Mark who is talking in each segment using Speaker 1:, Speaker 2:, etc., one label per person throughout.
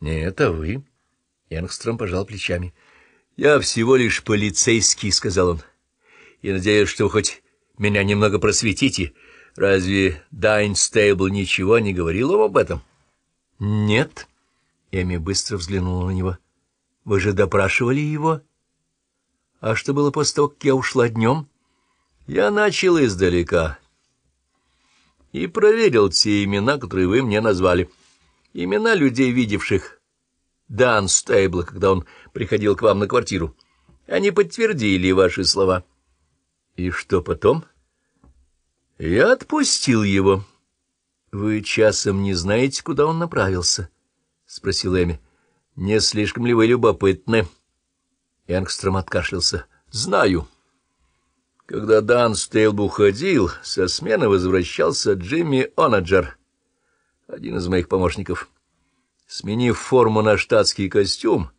Speaker 1: — Нет, а вы? Энгстром пожал плечами. — Я всего лишь полицейский, — сказал он. — И надеюсь, что вы хоть меня немного просветите. Разве Дайн Стейбл ничего не говорил вам об этом? — Нет. Эми быстро взглянула на него. — Вы же допрашивали его? — А что было после того, как я ушла днем? — Я начал издалека и проверил те имена, которые вы мне назвали. Имена людей, видевших Дан Стейбла, когда он приходил к вам на квартиру. Они подтвердили ваши слова. И что потом? Я отпустил его. Вы часом не знаете, куда он направился? — спросил Эми. — Не слишком ли вы любопытны? Энгстром откашлялся. — Знаю. Когда Дан Стейлб уходил, со смены возвращался Джимми Онаджер, один из моих помощников. Сменив форму на штатский костюм,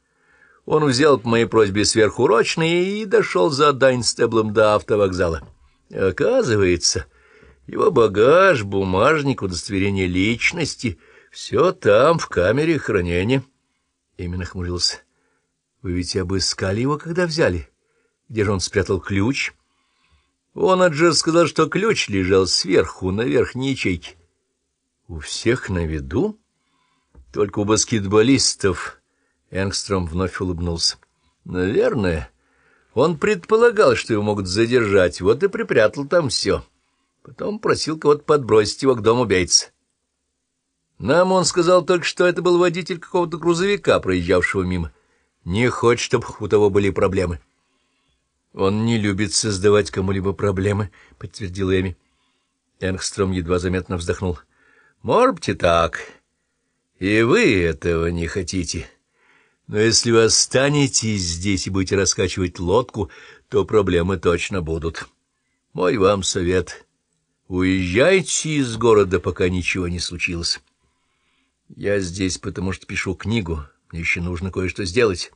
Speaker 1: он взял по моей просьбе сверхурочный и дошел за Дайнстеблом до автовокзала. Оказывается, его багаж, бумажник, удостоверение личности — все там, в камере хранения. Именно хмурился. Вы ведь обыскали его, когда взяли? Где же он спрятал ключ? Он же сказал, что ключ лежал сверху, на верхней ячейке. У всех на виду? Только у баскетболистов. Энгстром вновь улыбнулся. Наверное. Он предполагал, что его могут задержать, вот и припрятал там все. Потом просил кого-то подбросить его к дому убийцы. Нам он сказал только, что это был водитель какого-то грузовика, проезжавшего мимо. Не хочет, чтобы у того были проблемы. — Он не любит создавать кому-либо проблемы, — подтвердил Эми. Энгстром едва заметно вздохнул. — Может быть и так. И вы этого не хотите. Но если вы останетесь здесь и будете раскачивать лодку, то проблемы точно будут. Мой вам совет — уезжайте из города, пока ничего не случилось. Я здесь, потому что пишу книгу, мне еще нужно кое-что сделать.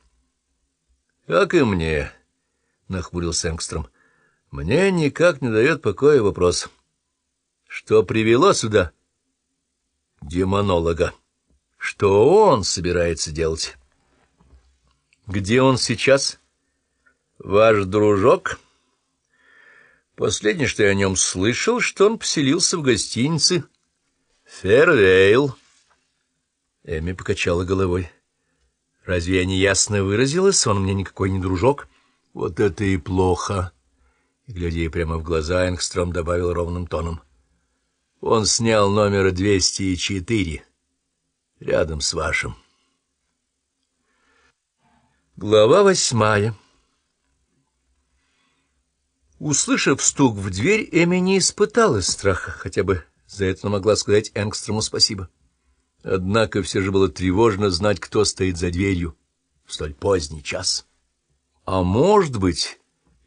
Speaker 1: — Как и мне, — нахмурился Энгстром. — Мне никак не дает покоя вопрос. Что привело сюда демонолога? Что он собирается делать? — Где он сейчас? — Ваш дружок? Последнее, что я о нем слышал, что он поселился в гостинице «Фервейл». Эми покачала головой. Разве я неясно выразилась? Он мне никакой не дружок. Вот это и плохо. Глядя ей прямо в глаза, Энгстром добавил ровным тоном. Он снял номер 204, рядом с вашим. Глава восьмая Услышав стук в дверь, Эми не испытала страха, хотя бы за это могла сказать Энгстрому спасибо. Однако все же было тревожно знать, кто стоит за дверью в столь поздний час. А может быть,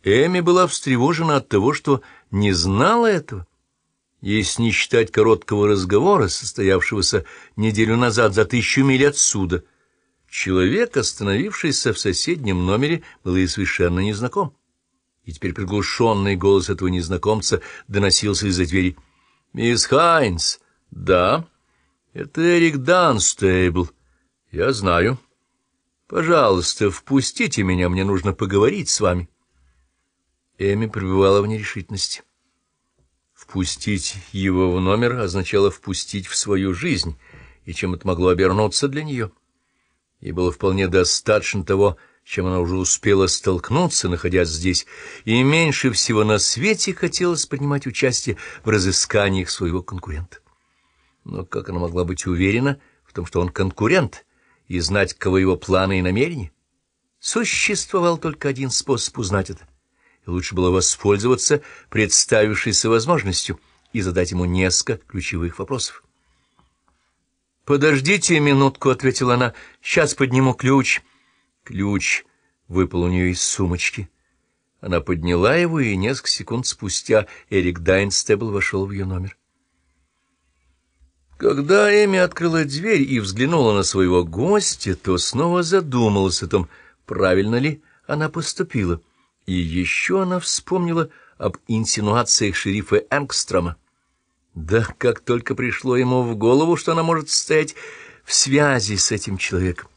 Speaker 1: Эми была встревожена от того, что не знала этого. Если не считать короткого разговора, состоявшегося неделю назад за тысячу миль отсюда, человек, остановившийся в соседнем номере, был и совершенно незнаком. И теперь приглушенный голос этого незнакомца доносился из-за двери. «Мисс Хайнс!» «Да?» Это Эрик Данстейбл. Я знаю. Пожалуйста, впустите меня, мне нужно поговорить с вами. Эми пребывала в нерешительности. Впустить его в номер означало впустить в свою жизнь, и чем это могло обернуться для нее. И было вполне достаточно того, чем она уже успела столкнуться, находясь здесь, и меньше всего на свете хотелось принимать участие в разысканиях своего конкурента. Но как она могла быть уверена в том, что он конкурент, и знать, кого его планы и намерения? Существовал только один способ узнать это, лучше было воспользоваться представившейся возможностью и задать ему несколько ключевых вопросов. «Подождите минутку», — ответила она, — «сейчас подниму ключ». Ключ выпал у нее из сумочки. Она подняла его, и несколько секунд спустя Эрик Дайнстебл вошел в ее номер. Когда Эми открыла дверь и взглянула на своего гостя, то снова задумалась о том, правильно ли она поступила. И еще она вспомнила об инсинуациях шерифа Энгстрома. Да как только пришло ему в голову, что она может стоять в связи с этим человеком.